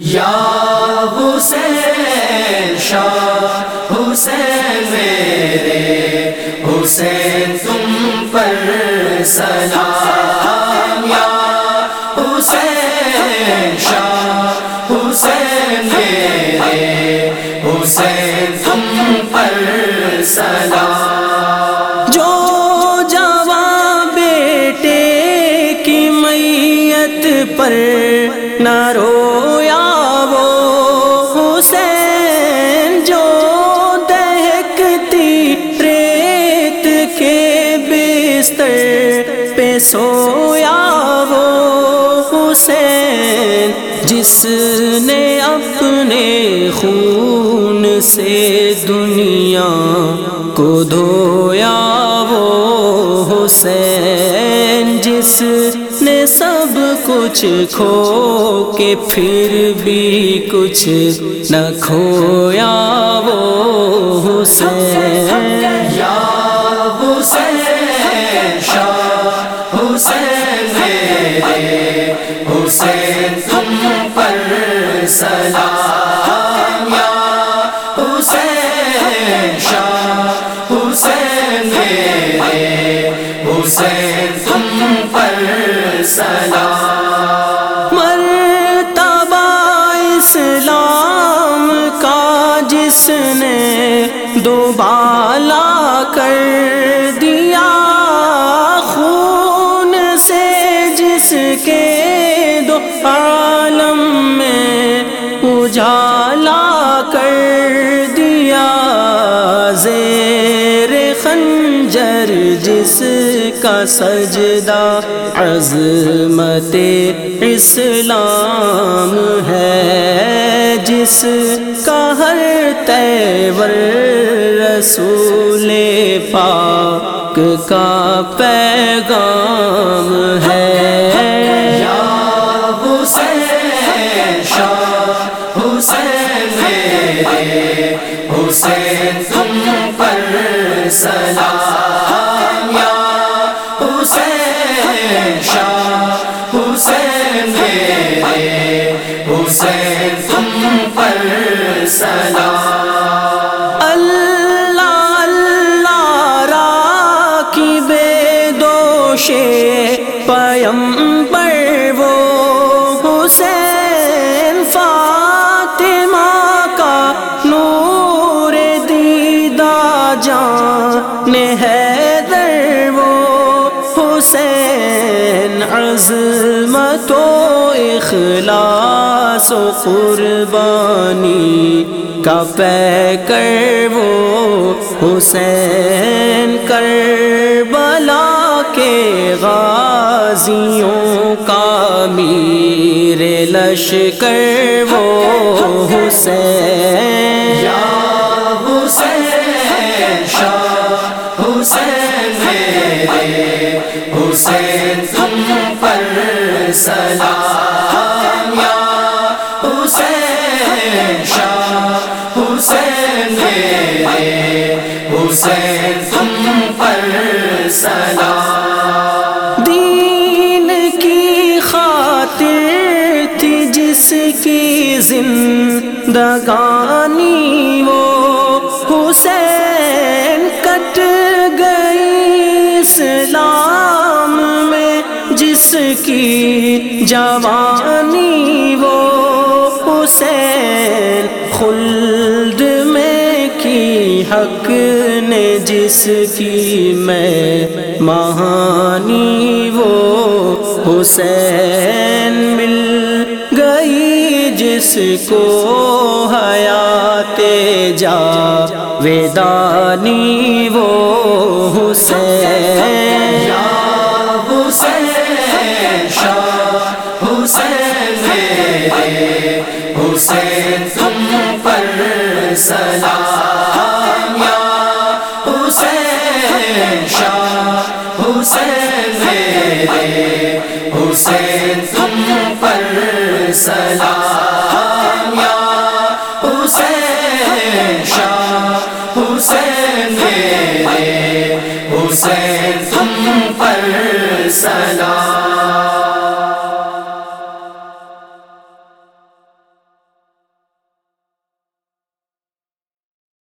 یا حسین شاہ، حسین میرے، حسین تم پر سلام، یا حسین شاہ، حسین میرے، حسین تم پر سلام۔ جو جوان بیٹے کی میت پر نہ رویا بستر پہ سویا وہ حسین، جس نے اپنے خون سے دنیا کو دھویا وہ حسین، جس نے سب کچھ کھو کے پھر بھی کچھ نہ کھویا وہ حسین۔ پر سلام یا حسین شاہ، حسین میرے حسین تم پر سلام۔ مرتبہ اسلام کا جس نے دوبالا کر اجالا کر دیا زیر خنجر جس کا سجدہ عظمت اسلام ہے، جس کا ہر تیور رسول پاک کا پیغام ہے۔ حسین تم پر سلام یا حسین شاہ حسین میرے حسین تم پر سلام۔ پیمبر جان حیدر وہ حسین، عظمت و اخلاص و قربانی کا پے کر وہ حسین کر بلا کے غازیوں کا میر لشکر وہ حسین۔ سلام یا حسین شاہ، حسین میرے، حسین تم پر سلام۔ دین کی خاطر تھی جس کی زندگانی وہ حسین کٹ گئی اسلام میں، جس کی جوانی وہ حسین خلد میں کی حق نے جس کی میں مہانی وہ حسین مل گئی جس کو حیات جا ویدانی وہ حسین حسین شاہ حسین میرے۔ حسین، تم پر سلام۔ یا حسین، شاہ حسین میرے۔ حسین، تم پر سلام۔